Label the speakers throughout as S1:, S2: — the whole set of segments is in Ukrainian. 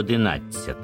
S1: 11.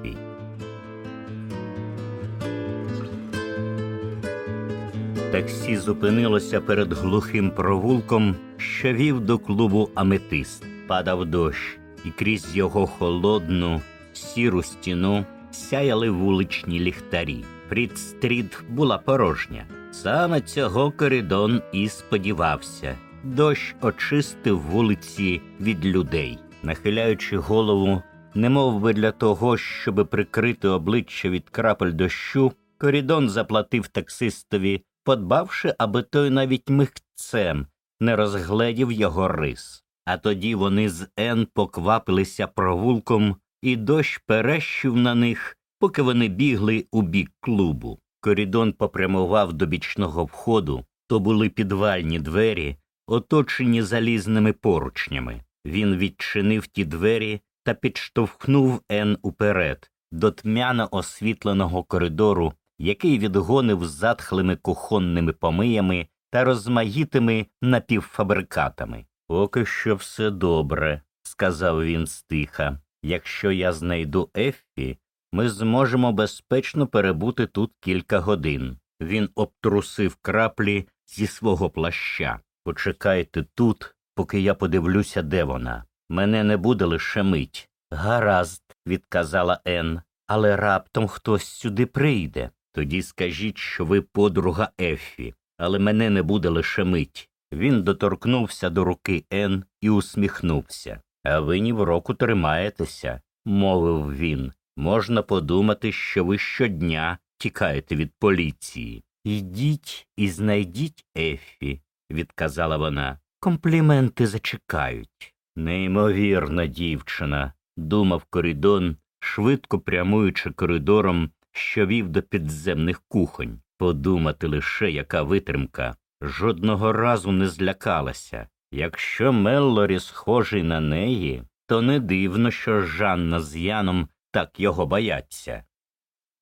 S1: Таксі зупинилося перед глухим провулком, що вів до клубу Аметист. Падав дощ, і крізь його холодну, сіру стіну сяяли вуличні ліхтарі. Фрід-стріт була порожня. Саме цього коридон і сподівався. Дощ очистив вулиці від людей. Нахиляючи голову, немов би для того, щоби прикрити обличчя від крапель дощу, Корідон заплатив таксистові, подбавши, аби той навіть михцем не розгледів його рис. А тоді вони з Ен поквапилися провулком, і дощ перещив на них, поки вони бігли у бік клубу. Корідон попрямував до бічного входу, то були підвальні двері, оточені залізними поручнями. Він відчинив ті двері та підштовхнув Ен уперед, до тьмяно освітленого коридору, який відгонив затхлими кухонними помиями та розмаїтими напівфабрикатами. Поки що все добре, сказав він стиха. Якщо я знайду Еффі, ми зможемо безпечно перебути тут кілька годин. Він обтрусив краплі зі свого плаща. Почекайте тут, поки я подивлюся, де вона. Мене не буде лише мить. Гаразд, відказала Ен, але раптом хтось сюди прийде. Тоді скажіть, що ви подруга Еффі, але мене не буде лише мить. Він доторкнувся до руки Ен і усміхнувся. А ви ні в року тримаєтеся, мовив він. Можна подумати, що ви щодня тікаєте від поліції. Йдіть і знайдіть Еффі, відказала вона. Компліменти зачекають. Неймовірна дівчина, думав Корідон, швидко прямуючи коридором, що вів до підземних кухонь. Подумати лише, яка витримка. Жодного разу не злякалася. Якщо Меллорі схожий на неї, то не дивно, що Жанна з Яном так його бояться.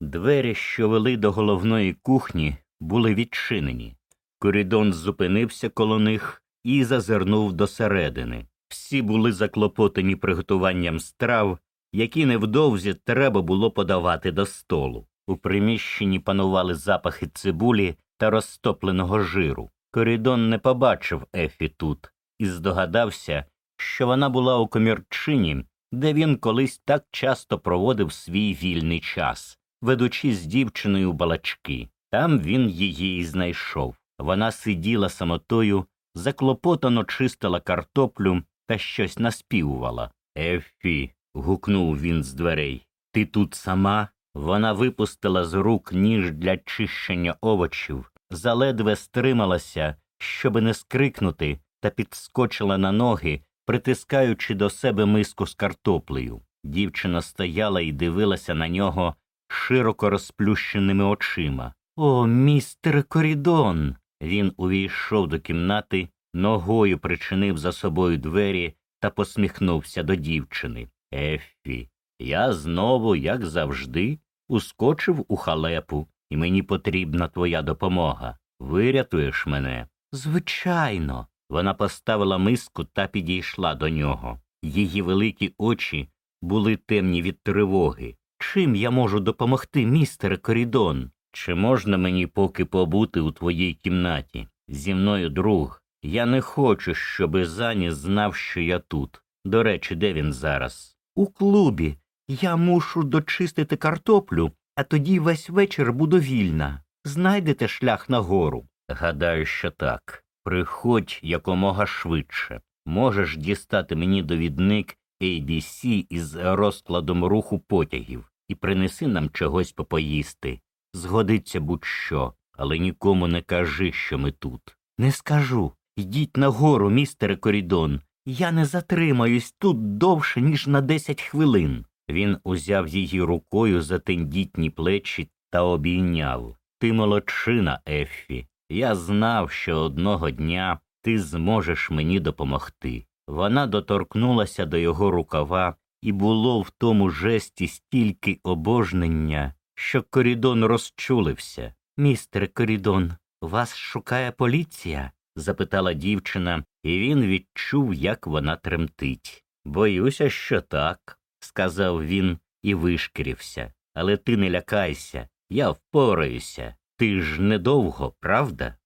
S1: Двері, що вели до головної кухні, були відчинені. Корідон зупинився коло них і зазирнув досередини. Всі були заклопотані приготуванням страв, які невдовзі треба було подавати до столу. У приміщенні панували запахи цибулі та розтопленого жиру. Корідон не побачив Ефі тут і здогадався, що вона була у комірчині, де він колись так часто проводив свій вільний час, ведучи з дівчиною балачки. Там він її і знайшов. Вона сиділа самотою, заклопотано чистила картоплю та щось наспівувала. Ефі. гукнув він з дверей. Ти тут сама? Вона випустила з рук ніж для чищення овочів, заледве стрималася, щоби не скрикнути, та підскочила на ноги, притискаючи до себе миску з картоплею. Дівчина стояла і дивилася на нього широко розплющеними очима. О, містер Корідон. Він увійшов до кімнати, ногою причинив за собою двері та посміхнувся до дівчини. Еффі, я знову, як завжди, ускочив у халепу, і мені потрібна твоя допомога. Вирятуєш мене? Звичайно. Вона поставила миску та підійшла до нього. Її великі очі були темні від тривоги. Чим я можу допомогти, містере Корідон? Чи можна мені поки побути у твоїй кімнаті? Зі мною друг. Я не хочу, щоби Зані знав, що я тут. До речі, де він зараз? У клубі. Я мушу дочистити картоплю, а тоді весь вечір буду вільна. Знайдете шлях нагору. Гадаю, що так. Приходь якомога швидше. Можеш дістати мені довідник ABC із розкладом руху потягів і принеси нам чогось попоїсти. Згодиться будь-що, але нікому не кажи, що ми тут. Не скажу. Йдіть нагору, містере Корідон. Я не затримаюсь тут довше, ніж на десять хвилин. Він узяв її рукою за тендітні плечі та обійняв. Ти молодчина, Еффі. Я знав, що одного дня ти зможеш мені допомогти. Вона доторкнулася до його рукава, і було в тому жесті стільки обожнення, що корідон розчулився. Містер Корідон, вас шукає поліція? Запитала дівчина, і він відчув, як вона тремтить. Боюся, що так, сказав він і вишкірився. Але ти не лякайся, я впораюся. Ти ж недовго, правда?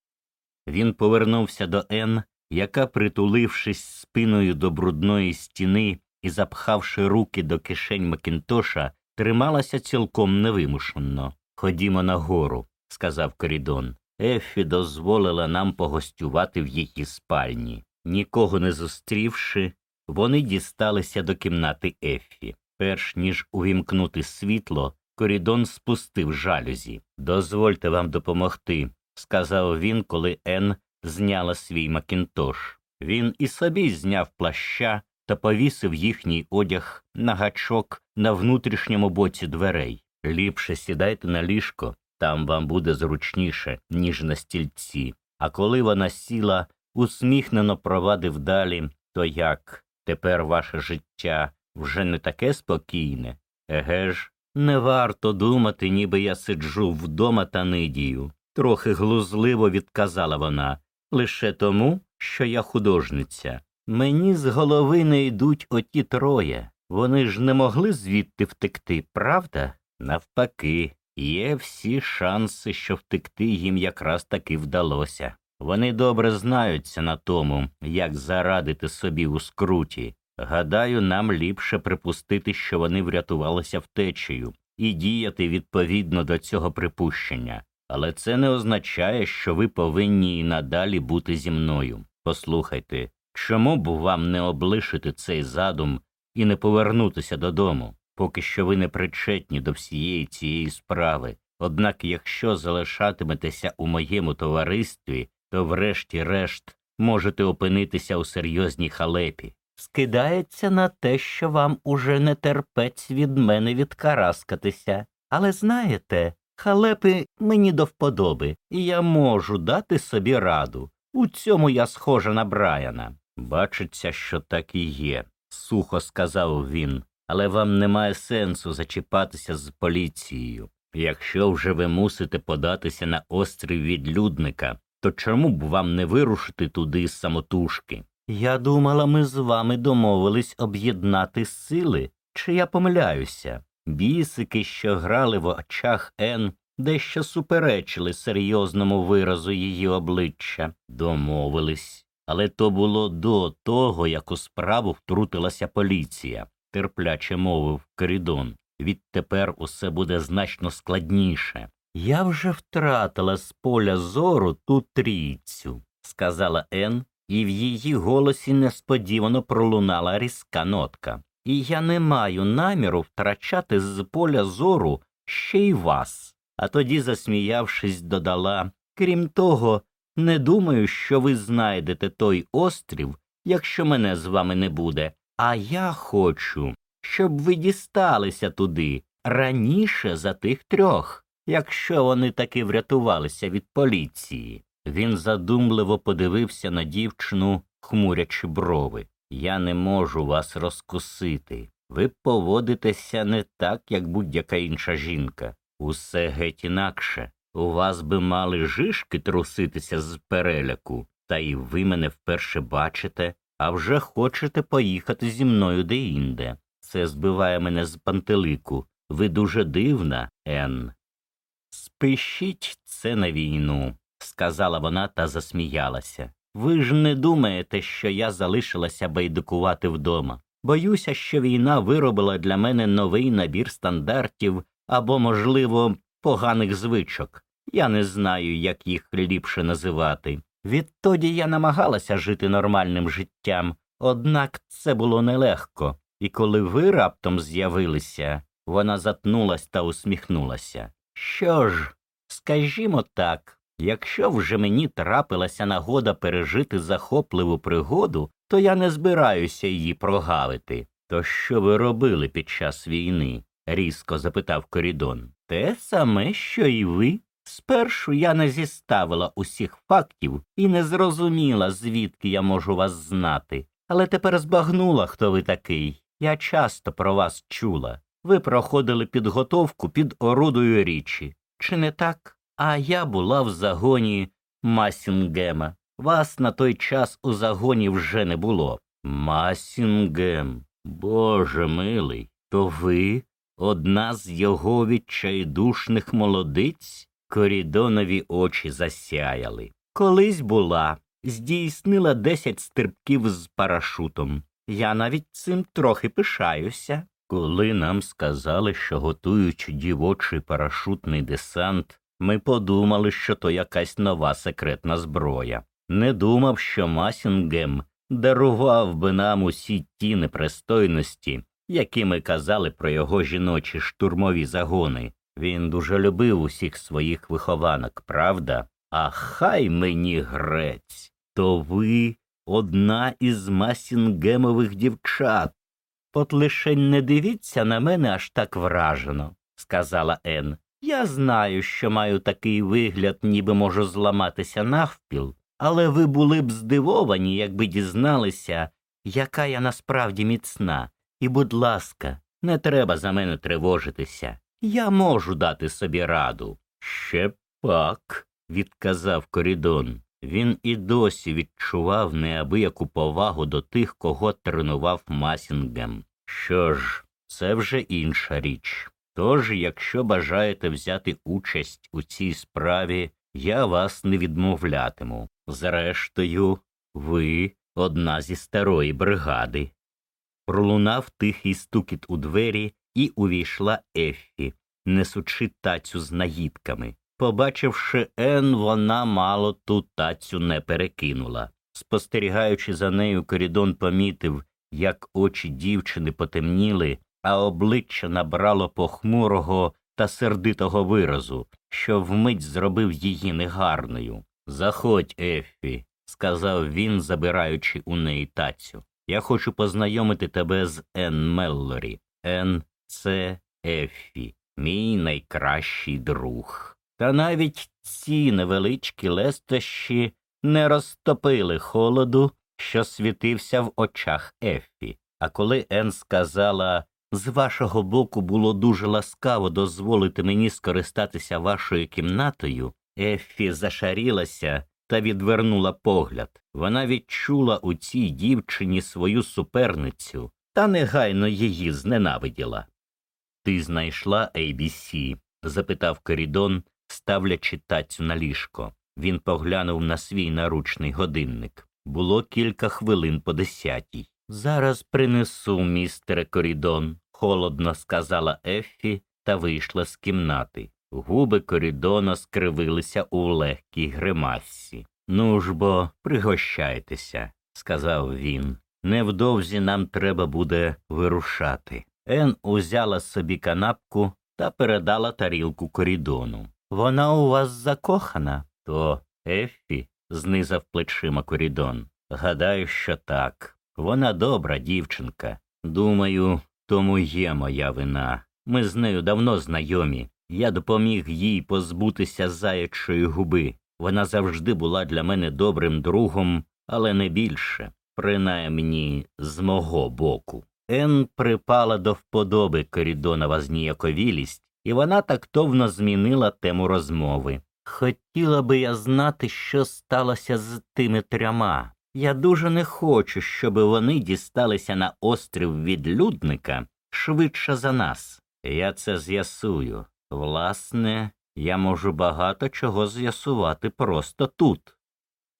S1: Він повернувся до Ен, яка, притулившись спиною до брудної стіни і запхавши руки до кишень Макінтоша, трималася цілком невимушено. Ходімо нагору, сказав Корідон. Ефі дозволила нам погостювати в її спальні. Нікого не зустрівши, вони дісталися до кімнати Ефі. Перш ніж увімкнути світло, корідон спустив жалюзі. Дозвольте вам допомогти, сказав він, коли Ен зняла свій макінтош. Він і собі зняв плаща та повісив їхній одяг на гачок на внутрішньому боці дверей. Ліпше сідайте на ліжко, там вам буде зручніше, ніж на стільці. А коли вона сіла, усміхнено провадив далі, то як тепер ваше життя вже не таке спокійне? Еге ж, не варто думати, ніби я сиджу вдома та нидію. Трохи глузливо відказала вона, лише тому, що я художниця. Мені з голови не йдуть оті троє. Вони ж не могли звідти втекти, правда? Навпаки, є всі шанси, що втекти їм якраз таки вдалося. Вони добре знаються на тому, як зарадити собі у скруті. Гадаю, нам ліпше припустити, що вони врятувалися втечею, і діяти відповідно до цього припущення. Але це не означає, що ви повинні і надалі бути зі мною. Послухайте, чому б вам не облишити цей задум і не повернутися додому, поки що ви не причетні до всієї цієї справи. Однак, якщо залишатиметеся у моєму товаристві, то врешті-решт можете опинитися у серйозній халепі. Скидається на те, що вам уже не терпець від мене відкараскатися. Але знаєте, халепи мені до вподоби, і я можу дати собі раду. У цьому я схожа на Брайана. Бачиться, що так і є, сухо сказав він, але вам немає сенсу зачіпатися з поліцією. Якщо вже ви мусите податися на острів відлюдника, то чому б вам не вирушити туди самотужки? Я думала, ми з вами домовились об'єднати сили. Чи я помиляюся? Бісики, що грали в очах Ен, дещо суперечили серйозному виразу її обличчя. Домовились. Але то було до того, як у справу втрутилася поліція, терпляче мовив Корідон. Відтепер усе буде значно складніше. Я вже втратила з поля зору ту трійцю, сказала Ен, і в її голосі несподівано пролунала різка нотка. І я не маю наміру втрачати з поля зору ще й вас. А тоді, засміявшись, додала крім того, не думаю, що ви знайдете той острів, якщо мене з вами не буде. А я хочу, щоб ви дісталися туди раніше за тих трьох, якщо вони таки врятувалися від поліції. Він задумливо подивився на дівчину, хмурячи брови. Я не можу вас розкусити. Ви поводитеся не так, як будь-яка інша жінка. Усе геть інакше. У вас би мали жишки труситися з переляку, та й ви мене вперше бачите, а вже хочете поїхати зі мною деінде. Це збиває мене з пантелику. Ви дуже дивна, Ен. Спишіть це на війну, сказала вона та засміялася. Ви ж не думаєте, що я залишилася байдикувати вдома. Боюся, що війна виробила для мене новий набір стандартів або, можливо, поганих звичок. Я не знаю, як їх ліпше називати. Відтоді я намагалася жити нормальним життям, однак це було нелегко, і коли ви раптом з'явилися, вона затнулась та усміхнулася. Що ж, скажімо так, якщо вже мені трапилася нагода пережити захопливу пригоду, то я не збираюся її прогавити. То що ви робили під час війни? різко запитав Корідон. Те саме, що і ви. Спершу я не зіставила усіх фактів і не зрозуміла, звідки я можу вас знати, але тепер збагнула, хто ви такий. Я часто про вас чула. Ви проходили підготовку під орудою річі. Чи не так? А я була в загоні Масінгема. Вас на той час у загоні вже не було. Масінгем, Боже милий, то ви одна з його відчайдушних молодиць? Корідонові очі засяяли. Колись була, здійснила десять стрибків з парашутом. Я навіть цим трохи пишаюся. Коли нам сказали, що готують дівочий парашутний десант, ми подумали, що то якась нова секретна зброя. Не думав, що Масінгем дарував би нам усі ті непристойності, які ми казали про його жіночі штурмові загони. Він дуже любив усіх своїх вихованок, правда? А хай мені грець, то ви одна із масінгемових дівчат. От лишень не дивіться на мене аж так вражено, сказала Ен. Я знаю, що маю такий вигляд, ніби можу зламатися навпіл, але ви були б здивовані, якби дізналися, яка я насправді міцна. І, будь ласка, не треба за мене тривожитися. Я можу дати собі раду. Ще пак, відказав Корідон. Він і досі відчував неабияку повагу до тих, кого тренував Масінгем. Що ж, це вже інша річ. Тож, якщо бажаєте взяти участь у цій справі, я вас не відмовлятиму. Зрештою, ви одна зі старої бригади. Пролунав тихий стукіт у двері, і увійшла Еффі, несучи тацю з наїдками. Побачивши Ен, вона мало ту тацю не перекинула. Спостерігаючи за нею, корідон помітив, як очі дівчини потемніли, а обличчя набрало похмурого та сердитого виразу, що вмить зробив її негарною. Заходь, Еффі, сказав він, забираючи у неї тацю. Я хочу познайомити тебе з Ен Меллорі. Ен це Еффі, мій найкращий друг. Та навіть ці невеличкі лестощі не розтопили холоду, що світився в очах Еффі. А коли Ен сказала з вашого боку було дуже ласкаво дозволити мені скористатися вашою кімнатою, Еффі зашарілася та відвернула погляд. Вона відчула у цій дівчині свою суперницю та негайно її зненавиділа. Ти знайшла ABC? запитав Корідон, ставлячи тацю на ліжко. Він поглянув на свій наручний годинник. Було кілька хвилин по десятій. Зараз принесу, містере Корідон, холодно сказала Еффі та вийшла з кімнати. Губи Корідона скривилися у легкій гримасі. Ну ж бо, пригощайтеся, сказав він. Невдовзі нам треба буде вирушати. Ен узяла собі канапку та передала тарілку корідону. Вона у вас закохана? То Еффі, знизав плечима корідон. Гадаю, що так. Вона добра дівчинка. Думаю, тому є моя вина. Ми з нею давно знайомі. Я допоміг їй позбутися заячої губи. Вона завжди була для мене добрим другом, але не більше, принаймні з мого боку. Ен припала до вподоби корідонова зніяковілість, і вона тактовно змінила тему розмови. Хотіла би я знати, що сталося з тими трьома. Я дуже не хочу, щоб вони дісталися на острів відлюдника швидше за нас. Я це з'ясую. Власне, я можу багато чого з'ясувати просто тут.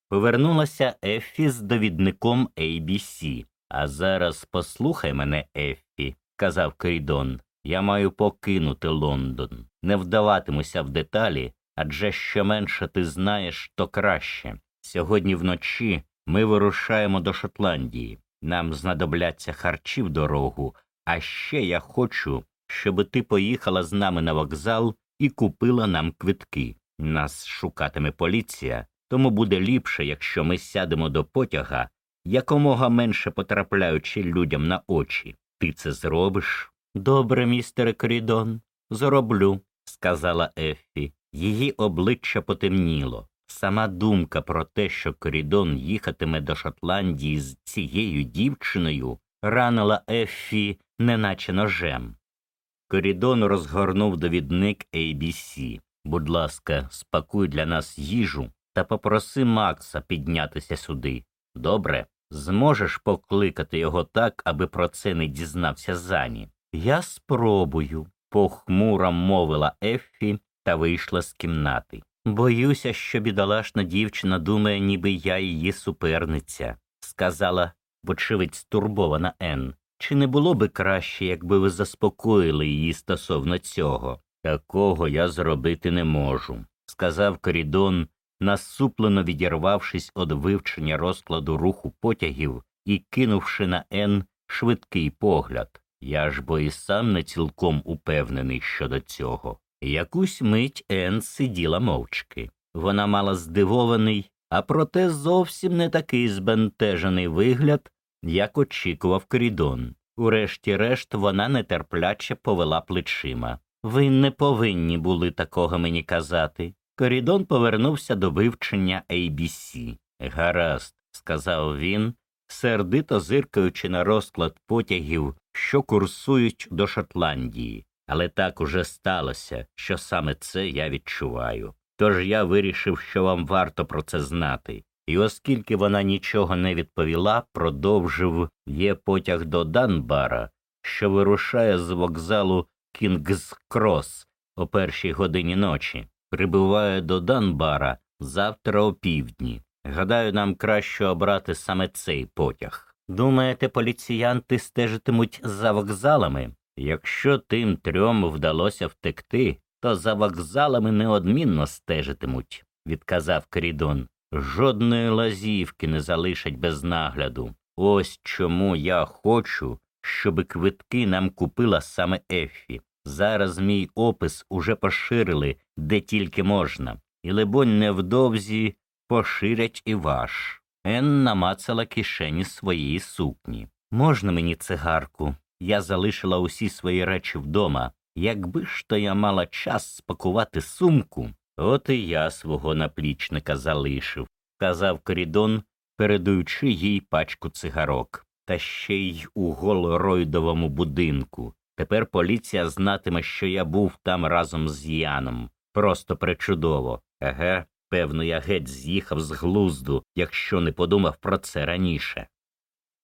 S1: Повернулася Ефі з довідником ABC. А зараз послухай мене, Еффі, казав Корідон. Я маю покинути Лондон. Не вдаватимуся в деталі, адже що менше ти знаєш, то краще. Сьогодні вночі ми вирушаємо до Шотландії. Нам знадобляться харчі в дорогу, а ще я хочу, щоб ти поїхала з нами на вокзал і купила нам квитки. Нас шукатиме поліція, тому буде ліпше, якщо ми сядемо до потяга, якомога менше потрапляючи людям на очі. Ти це зробиш? Добре, містере Корідон, зроблю, сказала Еффі. Її обличчя потемніло. Сама думка про те, що Корідон їхатиме до Шотландії з цією дівчиною, ранила Еффі, неначе ножем. Корідон розгорнув довідник ABC. Будь ласка, спакуй для нас їжу та попроси Макса піднятися сюди. Добре, зможеш покликати його так, аби про це не дізнався Зані. Я спробую, похмуро мовила Еффі та вийшла з кімнати. Боюся, що бідолашна дівчина думає, ніби я її суперниця, сказала, вочевидь, стурбована Енн. Чи не було би краще, якби ви заспокоїли її стосовно цього? Такого я зробити не можу, сказав Корідон, насуплено відірвавшись від вивчення розкладу руху потягів і кинувши на Н швидкий погляд. Я ж бо і сам не цілком упевнений щодо цього. Якусь мить Ен сиділа мовчки. Вона мала здивований, а проте зовсім не такий збентежений вигляд, як очікував Корідон. Урешті-решт вона нетерпляче повела плечима. Ви не повинні були такого мені казати. Корідон повернувся до вивчення ABC. Гаразд, сказав він, сердито зиркаючи на розклад потягів, що курсують до Шотландії. Але так уже сталося, що саме це я відчуваю. Тож я вирішив, що вам варто про це знати. І оскільки вона нічого не відповіла, продовжив є потяг до Данбара, що вирушає з вокзалу Кінгс-Крос о першій годині ночі, прибуває до Данбара завтра о півдні. Гадаю, нам краще обрати саме цей потяг. Думаєте, поліціянти стежитимуть за вокзалами? Якщо тим трьом вдалося втекти, то за вокзалами неодмінно стежитимуть, відказав Корідон. Жодної лазівки не залишать без нагляду. Ось чому я хочу, щоб квитки нам купила саме Еффі. Зараз мій опис уже поширили де тільки можна, і, либонь, невдовзі поширять і ваш. Ен намацала кишені своєї сукні. Можна мені цигарку? Я залишила усі свої речі вдома. Якби ж то я мала час спакувати сумку, от і я свого наплічника залишив, казав Корідон, передаючи їй пачку цигарок. Та ще й у голоройдовому будинку. Тепер поліція знатиме, що я був там разом з Яном. Просто причудово. Еге, певно, я геть з'їхав з глузду, якщо не подумав про це раніше.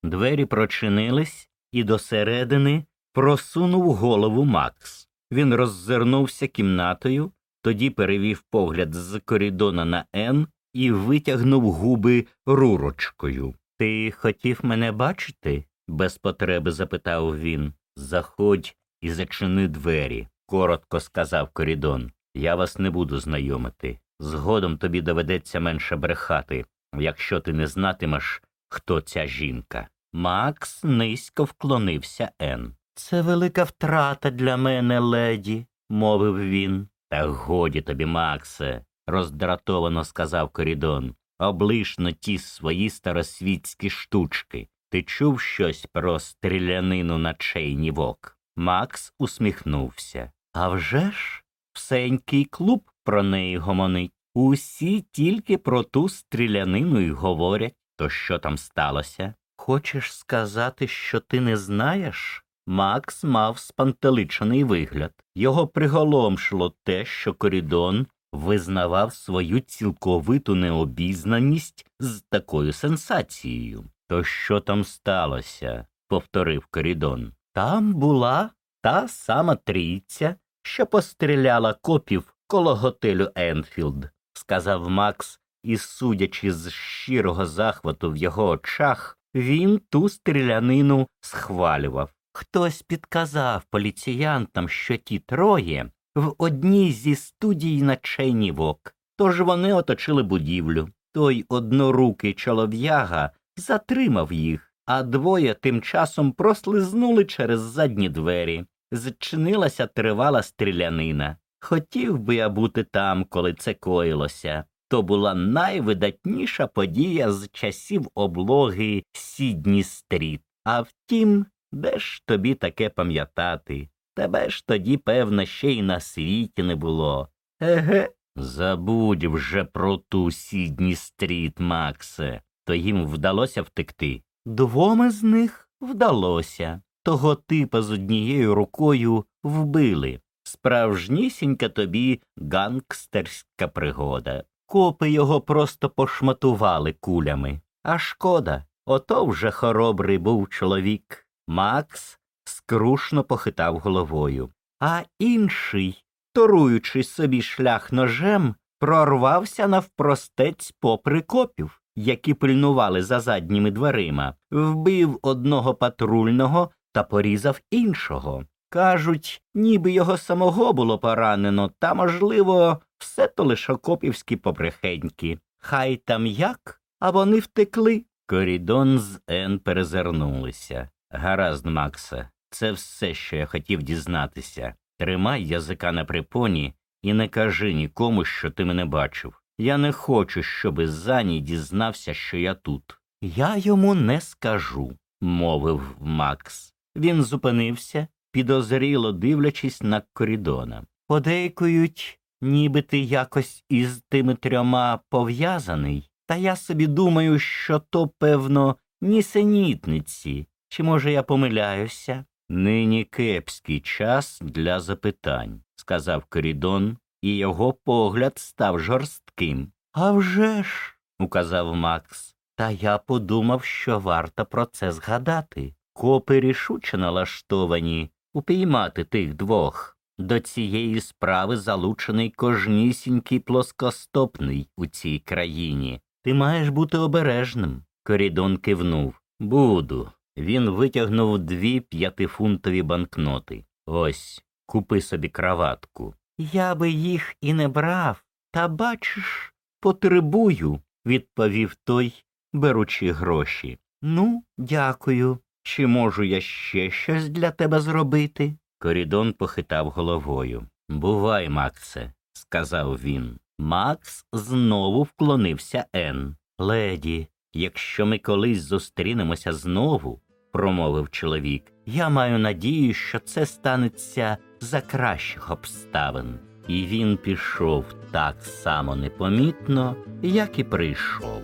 S1: Двері прочинились, і досередини просунув голову Макс. Він роззирнувся кімнатою, тоді перевів погляд з корідона на Н і витягнув губи рурочкою. Ти хотів мене бачити? без потреби запитав він. Заходь і зачини двері, коротко сказав Корідон. Я вас не буду знайомити. Згодом тобі доведеться менше брехати, якщо ти не знатимеш, хто ця жінка. Макс низько вклонився Ен. Це велика втрата для мене, леді, мовив він. Та годі тобі, Максе, роздратовано сказав Корідон. Облишно ті свої старосвітські штучки. Ти чув щось про стрілянину на чейні вок? Макс усміхнувся. «А вже ж, всенький клуб про неї гомонить. Усі тільки про ту стрілянину й говорять. То що там сталося? Хочеш сказати, що ти не знаєш? Макс мав спантеличений вигляд. Його приголомшило те, що Корідон визнавав свою цілковиту необізнаність з такою сенсацією. То що там сталося? повторив Корідон. Там була та сама трійця, що постріляла копів коло готелю Енфілд, сказав Макс, і, судячи з щирого захвату в його очах, він ту стрілянину схвалював. Хтось підказав поліціянтам, що ті троє в одній зі студій на Чейні Вок, тож вони оточили будівлю. Той однорукий чолов'яга затримав їх, а двоє тим часом прослизнули через задні двері. Зчинилася тривала стрілянина. Хотів би я бути там, коли це коїлося. То була найвидатніша подія з часів облоги Сідні Стріт. А втім, де ж тобі таке пам'ятати? Тебе ж тоді, певно, ще й на світі не було. Еге, забудь вже про ту Сідні Стріт, Максе. То їм вдалося втекти. Двом з них вдалося. Того типа з однією рукою вбили. Справжнісінька тобі гангстерська пригода. Копи його просто пошматували кулями. А шкода, ото вже хоробрий був чоловік. Макс скрушно похитав головою, а інший, торуючи собі шлях ножем, прорвався навпростець попри копів, які пильнували за задніми дверима, вбив одного патрульного та порізав іншого. Кажуть, ніби його самого було поранено, та, можливо, все то лише копівські побрехеньки. Хай там як, а вони втекли. Корідон з Ен перезирнулися. Гаразд, Максе, це все, що я хотів дізнатися. Тримай язика на припоні і не кажи нікому, що ти мене бачив. Я не хочу, щоби Зані дізнався, що я тут. Я йому не скажу, мовив Макс. Він зупинився, підозріло дивлячись на корідона. Подейкують, ніби ти якось із тими трьома пов'язаний, та я собі думаю, що то, певно, нісенітниці. Чи, може, я помиляюся? Нині кепський час для запитань, сказав Корідон, і його погляд став жорстким. «А вже ж», – указав Макс, та я подумав, що варто про це згадати. Копи рішуче налаштовані упіймати тих двох. До цієї справи залучений кожнісінький плоскостопний у цій країні. Ти маєш бути обережним. Корідон кивнув. Буду. Він витягнув дві п'ятифунтові банкноти. Ось, купи собі краватку. Я би їх і не брав, та бачиш, потребую, відповів той, беручи гроші. Ну, дякую. Чи можу я ще щось для тебе зробити? Корідон похитав головою. Бувай, Максе, сказав він. Макс знову вклонився Ен. Леді, якщо ми колись зустрінемося знову, промовив чоловік, я маю надію, що це станеться за кращих обставин. І він пішов так само непомітно, як і прийшов.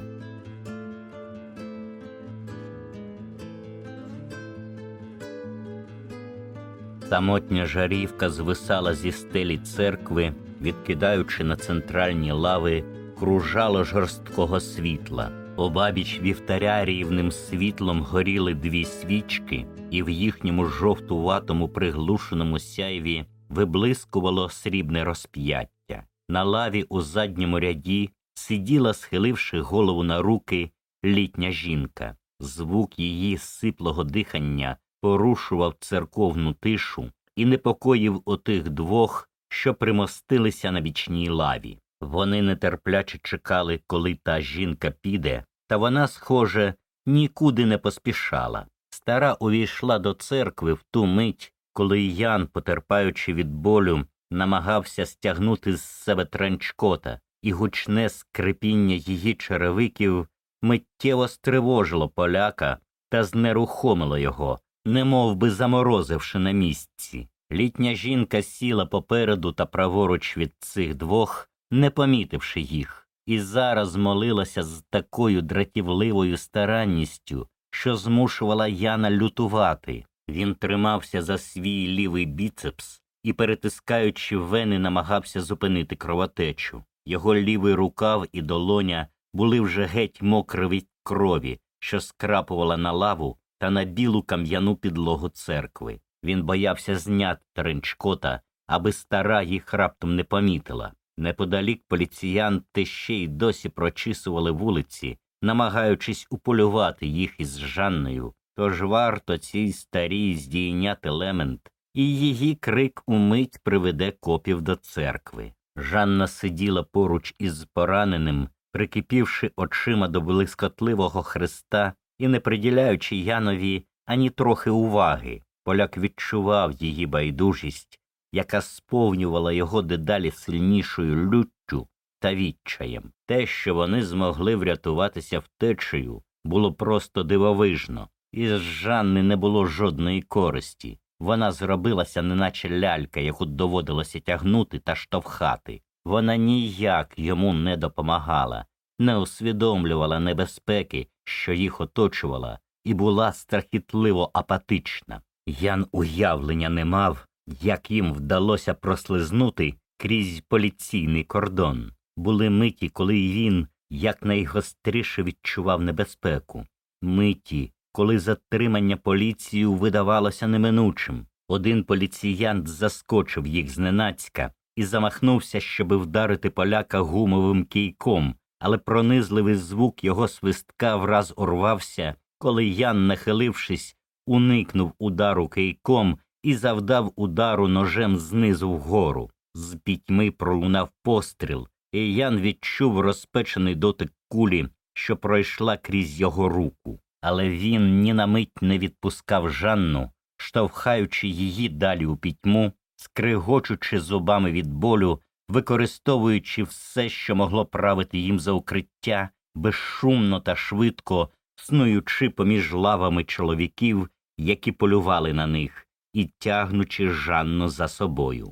S1: Самотня жарівка звисала зі стелі церкви, відкидаючи на центральні лави кружало жорсткого світла. Обабіч вівтаря рівним світлом горіли дві свічки, і в їхньому жовтуватому приглушеному сяйві виблискувало срібне розп'яття. На лаві у задньому ряді сиділа, схиливши голову на руки, літня жінка. Звук її сиплого дихання порушував церковну тишу і непокоїв отих двох, що примостилися на бічній лаві. Вони нетерпляче чекали, коли та жінка піде, та вона, схоже, нікуди не поспішала. Стара увійшла до церкви в ту мить, коли Ян, потерпаючи від болю, намагався стягнути з себе тренчкота, і гучне скрипіння її черевиків миттєво стривожило поляка та знерухомило його, немов би заморозивши на місці. Літня жінка сіла попереду та праворуч від цих двох, не помітивши їх, і зараз молилася з такою дратівливою старанністю, що змушувала Яна лютувати. Він тримався за свій лівий біцепс і, перетискаючи вени, намагався зупинити кровотечу. Його лівий рукав і долоня були вже геть мокрі від крові, що скрапувала на лаву та на білу кам'яну підлогу церкви. Він боявся зняти тренчкота, аби стара їх раптом не помітила. Неподалік поліціянти ще й досі прочисували вулиці, намагаючись уполювати їх із Жанною. Тож варто цій старій здійняти лемент, і її крик умить приведе копів до церкви. Жанна сиділа поруч із пораненим, прикипівши очима до блискотливого хреста і не приділяючи Янові ані трохи уваги. Поляк відчував її байдужість, яка сповнювала його дедалі сильнішою люттю та відчаєм. Те, що вони змогли врятуватися втечею, було просто дивовижно. Із Жанни не було жодної користі. Вона зробилася, неначе лялька, яку доводилося тягнути та штовхати. Вона ніяк йому не допомагала, не усвідомлювала небезпеки, що їх оточувала, і була страхітливо апатична. Ян уявлення не мав, як їм вдалося прослизнути крізь поліційний кордон. Були миті, коли він якнайгостріше відчував небезпеку. Миті, коли затримання поліцією видавалося неминучим. Один поліціянт заскочив їх зненацька і замахнувся, щоби вдарити поляка гумовим кійком, але пронизливий звук його свистка враз урвався, коли Ян, нахилившись, уникнув удару кийком і завдав удару ножем знизу вгору. З пітьми пролунав постріл, і Ян відчув розпечений дотик кулі, що пройшла крізь його руку але він ні на мить не відпускав Жанну, штовхаючи її далі у пітьму, скригочучи зубами від болю, використовуючи все, що могло правити їм за укриття, безшумно та швидко, снуючи поміж лавами чоловіків, які полювали на них, і тягнучи Жанну за собою.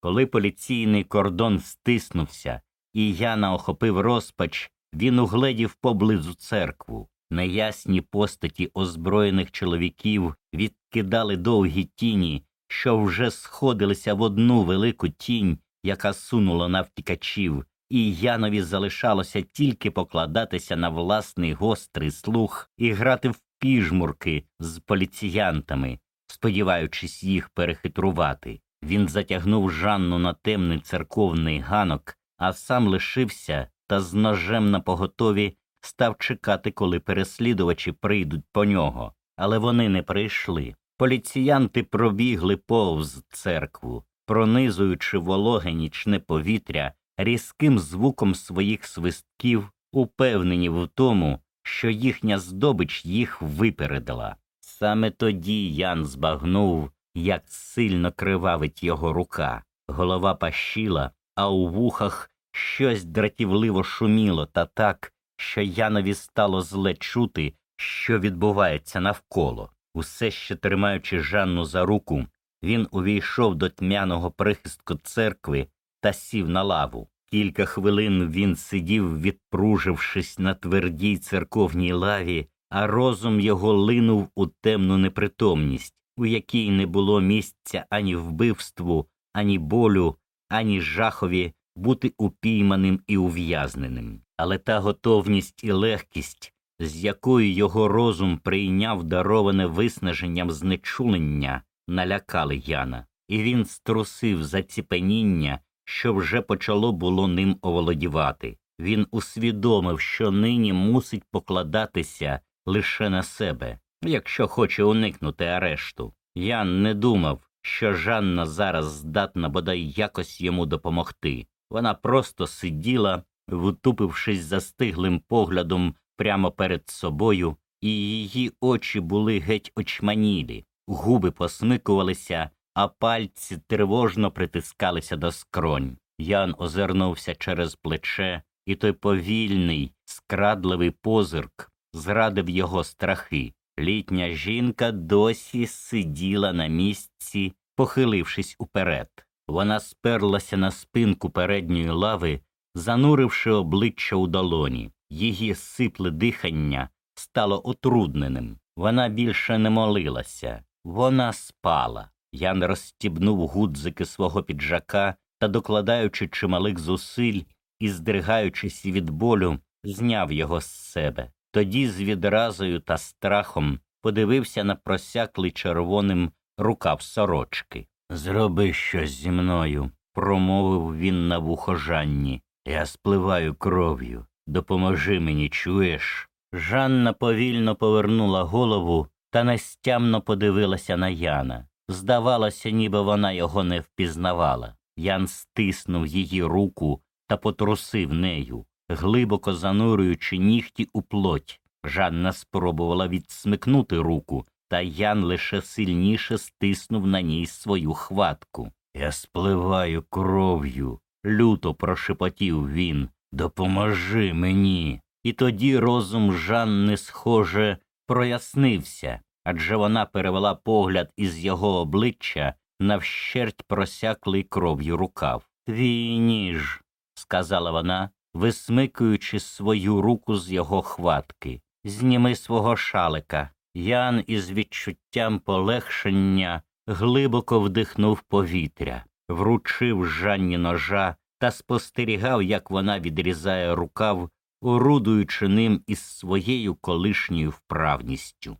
S1: Коли поліційний кордон стиснувся, і Яна охопив розпач, він угледів поблизу церкву. Неясні постаті озброєних чоловіків відкидали довгі тіні, що вже сходилися в одну велику тінь, яка сунула на втікачів, і Янові залишалося тільки покладатися на власний гострий слух і грати в піжмурки з поліціянтами, сподіваючись їх перехитрувати. Він затягнув Жанну на темний церковний ганок, а сам лишився та з ножем на поготові став чекати, коли переслідувачі прийдуть по нього, але вони не прийшли. Поліціянти пробігли повз церкву, пронизуючи вологе нічне повітря різким звуком своїх свистків, упевнені в тому, що їхня здобич їх випередила. Саме тоді Ян збагнув, як сильно кривавить його рука, голова пащила, а у вухах щось дратівливо шуміло та так, що Янові стало зле чути, що відбувається навколо. Усе ще тримаючи Жанну за руку, він увійшов до тьмяного прихистку церкви та сів на лаву. Кілька хвилин він сидів, відпружившись на твердій церковній лаві, а розум його линув у темну непритомність, у якій не було місця ані вбивству, ані болю, ані жахові бути упійманим і ув'язненим але та готовність і легкість, з якою його розум прийняв дароване виснаженням знечулення, налякали Яна, і він струсив заціпеніння, що вже почало було ним оволодівати. Він усвідомив, що нині мусить покладатися лише на себе, якщо хоче уникнути арешту. Ян не думав, що Жанна зараз здатна бодай якось йому допомогти. Вона просто сиділа втупившись застиглим поглядом прямо перед собою, і її очі були геть очманілі, губи посмикувалися, а пальці тривожно притискалися до скронь. Ян озирнувся через плече, і той повільний, скрадливий позирк зрадив його страхи. Літня жінка досі сиділа на місці, похилившись уперед. Вона сперлася на спинку передньої лави зануривши обличчя у долоні. Її сипле дихання стало отрудненим. Вона більше не молилася, вона спала. Ян розстібнув гудзики свого піджака та, докладаючи чималих зусиль і здригаючись від болю, зняв його з себе. Тоді з відразою та страхом подивився на просяклий червоним рукав сорочки. Зроби щось зі мною, промовив він на вухо Жанні. Я спливаю кров'ю. Допоможи мені, чуєш? Жанна повільно повернула голову та нестямно подивилася на Яна. Здавалося, ніби вона його не впізнавала. Ян стиснув її руку та потрусив нею, глибоко занурюючи нігті у плоть. Жанна спробувала відсмикнути руку, та Ян лише сильніше стиснув на ній свою хватку. Я спливаю кров'ю, люто прошепотів він. Допоможи мені. І тоді розум Жанни, схоже, прояснився, адже вона перевела погляд із його обличчя на вщерть просяклий кров'ю рукав. Твій ніж, сказала вона, висмикуючи свою руку з його хватки. Зніми свого шалика. Ян із відчуттям полегшення глибоко вдихнув повітря, вручив Жанні ножа та спостерігав, як вона відрізає рукав, орудуючи ним із своєю колишньою вправністю.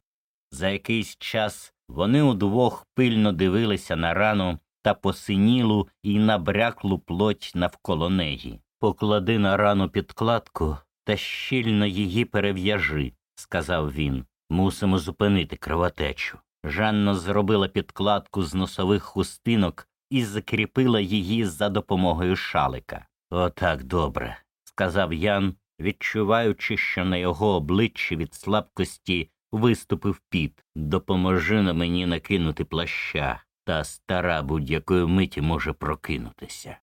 S1: За якийсь час вони удвох пильно дивилися на рану та посинілу і набряклу плоть навколо неї. Поклади на рану підкладку та щільно її перев'яжи, сказав він. Мусимо зупинити кровотечу. Жанна зробила підкладку з носових хустинок і закріпила її за допомогою шалика. Отак добре, сказав Ян, відчуваючи, що на його обличчі від слабкості виступив піт. Допоможи на мені накинути плаща, та стара будь-якої миті може прокинутися.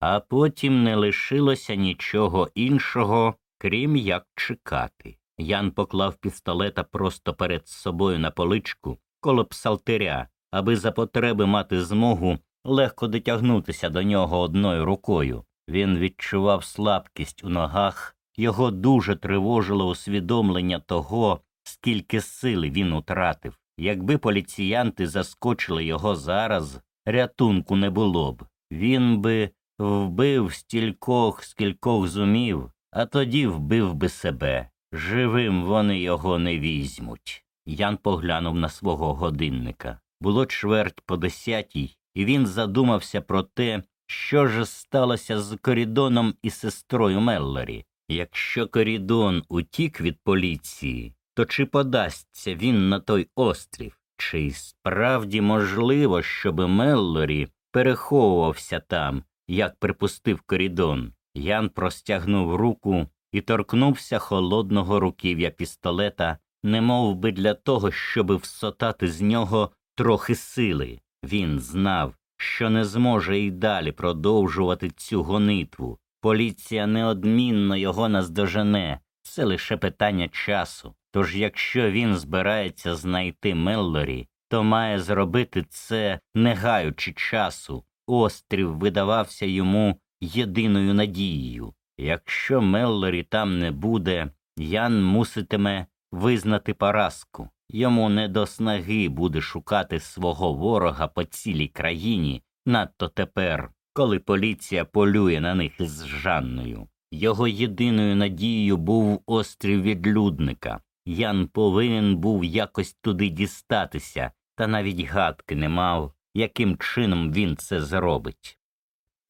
S1: А потім не лишилося нічого іншого, крім як чекати. Ян поклав пістолета просто перед собою на поличку коло псалтиря, аби за потреби мати змогу легко дотягнутися до нього одною рукою. Він відчував слабкість у ногах, його дуже тривожило усвідомлення того, скільки сили він утратив. Якби поліціянти заскочили його зараз, рятунку не було б. Він би вбив стількох, скількох зумів, а тоді вбив би себе. Живим вони його не візьмуть. Ян поглянув на свого годинника. Було чверть по десятій, і він задумався про те, що ж сталося з Корідоном і сестрою Меллорі. Якщо Корідон утік від поліції, то чи подасться він на той острів? Чи справді можливо, щоб Меллорі переховувався там, як припустив Корідон? Ян простягнув руку і торкнувся холодного руків'я пістолета, немов би для того, щоби всотати з нього трохи сили. Він знав, що не зможе і далі продовжувати цю гонитву. Поліція неодмінно його наздожене, це лише питання часу. Тож якщо він збирається знайти Меллорі, то має зробити це, не гаючи часу. Острів видавався йому єдиною надією. Якщо Меллорі там не буде, Ян муситиме визнати поразку. Йому не до снаги буде шукати свого ворога по цілій країні, надто тепер, коли поліція полює на них із Жанною. Його єдиною надією був острів відлюдника. Ян повинен був якось туди дістатися, та навіть гадки не мав, яким чином він це зробить.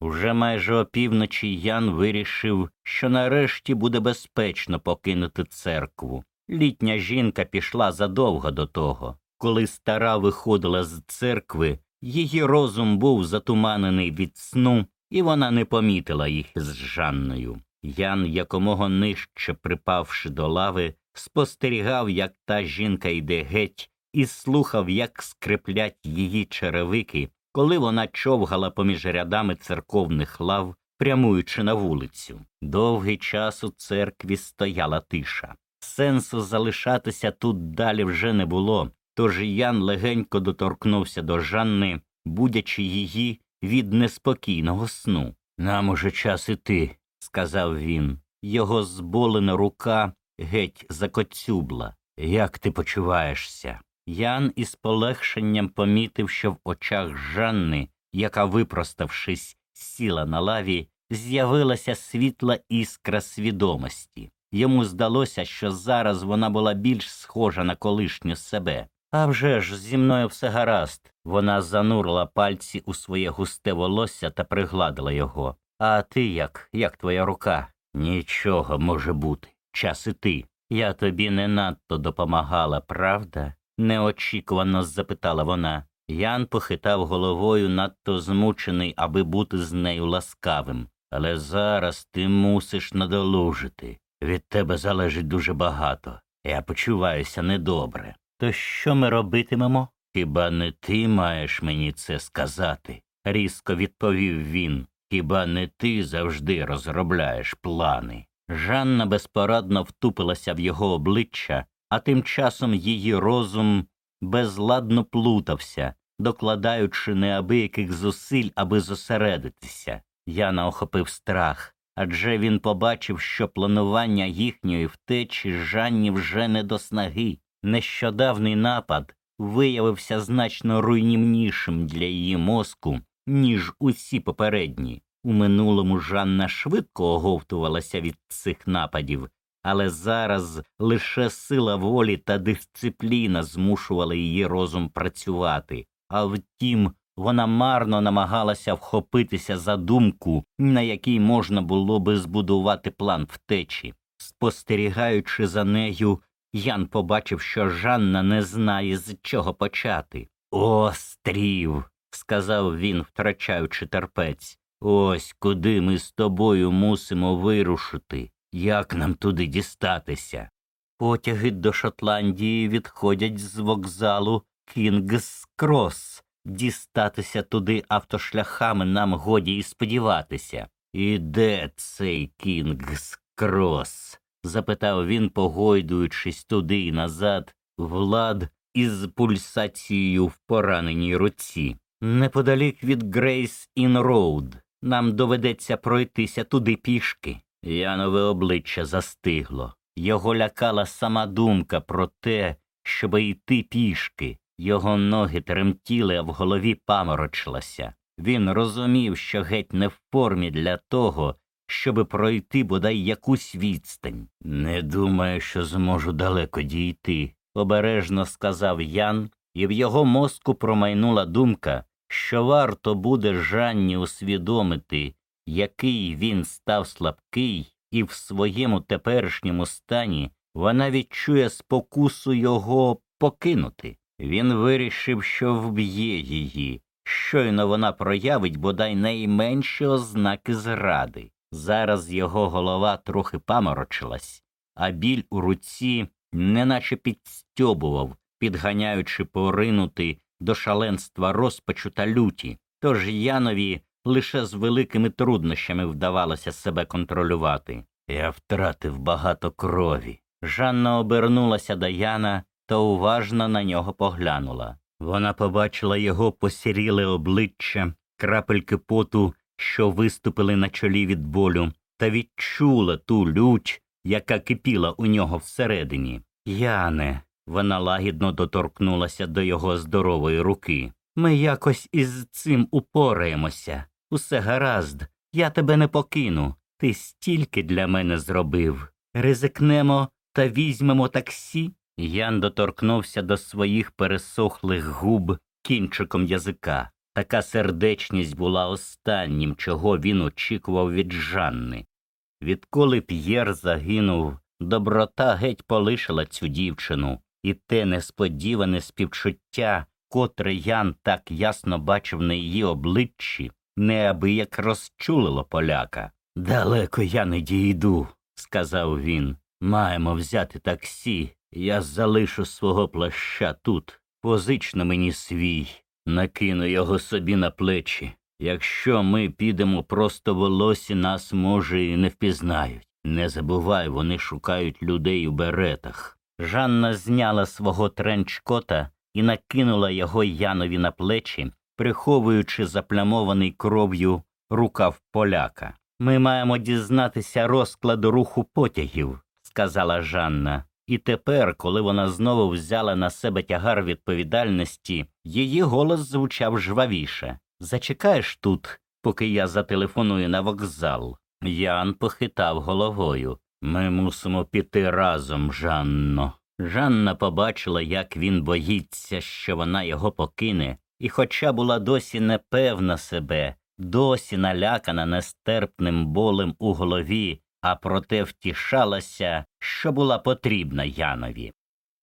S1: Уже майже опівночі Ян вирішив, що нарешті буде безпечно покинути церкву. Літня жінка пішла задовго до того. Коли стара виходила з церкви, її розум був затуманений від сну, і вона не помітила їх з Жанною. Ян, якомога нижче припавши до лави, спостерігав, як та жінка йде геть, і слухав, як скриплять її черевики, коли вона човгала поміж рядами церковних лав, прямуючи на вулицю. Довгий час у церкві стояла тиша. Сенсу залишатися тут далі вже не було, тож Ян легенько доторкнувся до Жанни, будячи її від неспокійного сну. Нам уже час іти, сказав він. Його зболена рука геть закоцюбла. Як ти почуваєшся? Ян із полегшенням помітив, що в очах Жанни, яка, випроставшись, сіла на лаві, з'явилася світла іскра свідомості. Йому здалося, що зараз вона була більш схожа на колишню себе. «А вже ж, зі мною все гаразд. Вона занурила пальці у своє густе волосся та пригладила його. А ти як? Як твоя рука? Нічого може бути. Час іти. Я тобі не надто допомагала, правда? неочікувано запитала вона. Ян похитав головою, надто змучений, аби бути з нею ласкавим. Але зараз ти мусиш надолужити. Від тебе залежить дуже багато. Я почуваюся недобре. То що ми робитимемо? Хіба не ти маєш мені це сказати? різко відповів він. Хіба не ти завжди розробляєш плани? Жанна безпорадно втупилася в його обличчя, а тим часом її розум безладно плутався, докладаючи неабияких зусиль, аби зосередитися. Яна охопив страх, адже він побачив, що планування їхньої втечі Жанні вже не до снаги. Нещодавний напад виявився значно руйнівнішим для її мозку, ніж усі попередні. У минулому Жанна швидко оговтувалася від цих нападів, але зараз лише сила волі та дисципліна змушували її розум працювати. А втім, вона марно намагалася вхопитися за думку, на якій можна було би збудувати план втечі. Спостерігаючи за нею, Ян побачив, що Жанна не знає, з чого почати. Острів, сказав він, втрачаючи терпець. Ось куди ми з тобою мусимо вирушити. Як нам туди дістатися? Потяги до Шотландії відходять з вокзалу Кінгс Крос. Дістатися туди автошляхами нам годі і сподіватися. І де цей Кінгс Крос? Запитав він, погойдуючись туди і назад, в лад із пульсацією в пораненій руці. Неподалік від Грейс Ін Роуд. Нам доведеться пройтися туди пішки. Янове обличчя застигло. Його лякала сама думка про те, щоби йти пішки. Його ноги тремтіли, а в голові паморочилася. Він розумів, що геть не в формі для того, щоби пройти бодай якусь відстань. Не думаю, що зможу далеко дійти, обережно сказав Ян, і в його мозку промайнула думка, що варто буде Жанні усвідомити, який він став слабкий, і в своєму теперішньому стані вона відчує спокусу його покинути. Він вирішив, що вб'є її. Щойно вона проявить бодай найменші ознаки зради. Зараз його голова трохи паморочилась, а біль у руці неначе підстьобував, підганяючи поринути до шаленства розпачу та люті. Тож Янові лише з великими труднощами вдавалося себе контролювати. Я втратив багато крові. Жанна обернулася до Яна та уважно на нього поглянула. Вона побачила його посіріле обличчя, крапельки поту, що виступили на чолі від болю, та відчула ту лють, яка кипіла у нього всередині. Яне, вона лагідно доторкнулася до його здорової руки. Ми якось із цим упораємося. Усе гаразд, я тебе не покину. Ти стільки для мене зробив. Ризикнемо та візьмемо таксі. Ян доторкнувся до своїх пересохлих губ кінчиком язика. Така сердечність була останнім, чого він очікував від Жанни. Відколи П'єр загинув, доброта геть полишила цю дівчину, і те несподіване співчуття, котре Ян так ясно бачив на її обличчі, неабияк розчулило поляка. Далеко я не дійду, сказав він. Маємо взяти таксі. Я залишу свого плаща тут. Позич на мені свій, накину його собі на плечі. Якщо ми підемо просто волосі, нас, може, і не впізнають. Не забувай, вони шукають людей у беретах. Жанна зняла свого тренчкота і накинула його Янові на плечі, приховуючи заплямований кров'ю рукав поляка. Ми маємо дізнатися розкладу руху потягів, сказала Жанна. І тепер, коли вона знову взяла на себе тягар відповідальності, її голос звучав жвавіше. Зачекаєш тут, поки я зателефоную на вокзал. Ян похитав головою. Ми мусимо піти разом, Жанно. Жанна побачила, як він боїться, що вона його покине, і, хоча була досі непевна себе, досі налякана нестерпним болем у голові, а проте втішалася, що була потрібна Янові.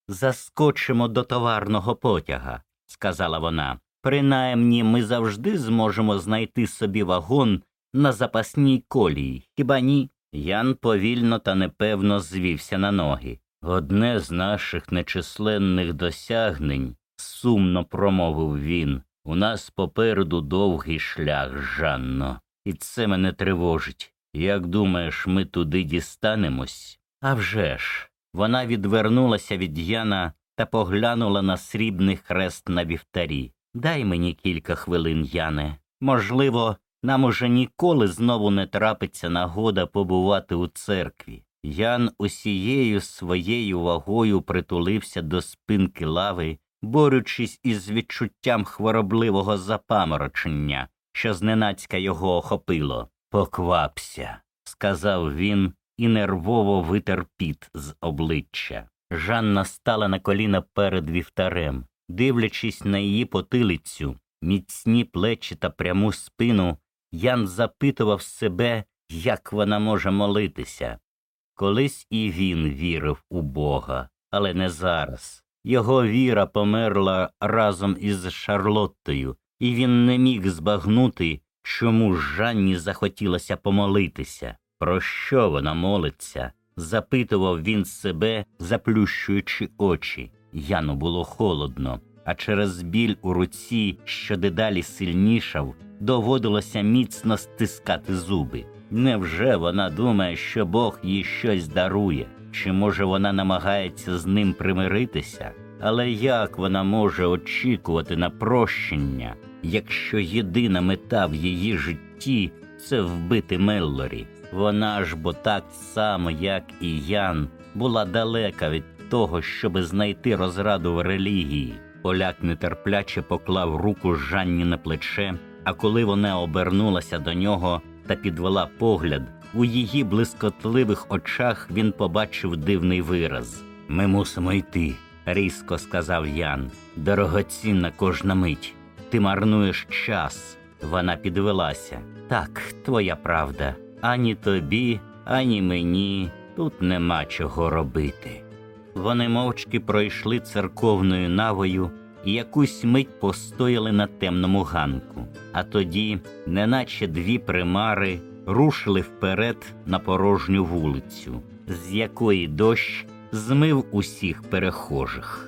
S1: Заскочимо до товарного потяга, сказала вона. Принаймні ми завжди зможемо знайти собі вагон на запасній колії, хіба ні? Ян повільно та непевно звівся на ноги. Одне з наших нечисленних досягнень, сумно промовив він. У нас попереду довгий шлях, Жанно, і це мене тривожить. Як думаєш, ми туди дістанемось? «А вже ж!» Вона відвернулася від Яна та поглянула на срібний хрест на вівтарі. Дай мені кілька хвилин, Яне. Можливо, нам уже ніколи знову не трапиться нагода побувати у церкві. Ян усією своєю вагою притулився до спинки лави, борючись із відчуттям хворобливого запаморочення, що зненацька його охопило. Поквапся, сказав він і нервово витер піт з обличчя. Жанна стала на коліна перед вівтарем, дивлячись на її потилицю, міцні плечі та пряму спину, Ян запитував себе, як вона може молитися. Колись і він вірив у Бога, але не зараз. Його віра померла разом із Шарлоттою, і він не міг збагнути, чому Жанні захотілося помолитися. Про що вона молиться? запитував він себе, заплющуючи очі. Яну було холодно, а через біль у руці, що дедалі сильнішав, доводилося міцно стискати зуби. Невже вона думає, що Бог їй щось дарує, чи може вона намагається з ним примиритися? Але як вона може очікувати на прощення, якщо єдина мета в її житті це вбити Меллорі? Вона ж бо так само, як і Ян, була далека від того, щоби знайти розраду в релігії. Поляк нетерпляче поклав руку Жанні на плече, а коли вона обернулася до нього та підвела погляд, у її блискотливих очах він побачив дивний вираз. Ми мусимо йти, різко сказав Ян. Дорогоцінна кожна мить. Ти марнуєш час. Вона підвелася. Так, твоя правда. Ані тобі, ані мені тут нема чого робити. Вони мовчки пройшли церковною навою і якусь мить постояли на темному ганку, а тоді, неначе дві примари, рушили вперед на порожню вулицю, з якої дощ змив усіх перехожих.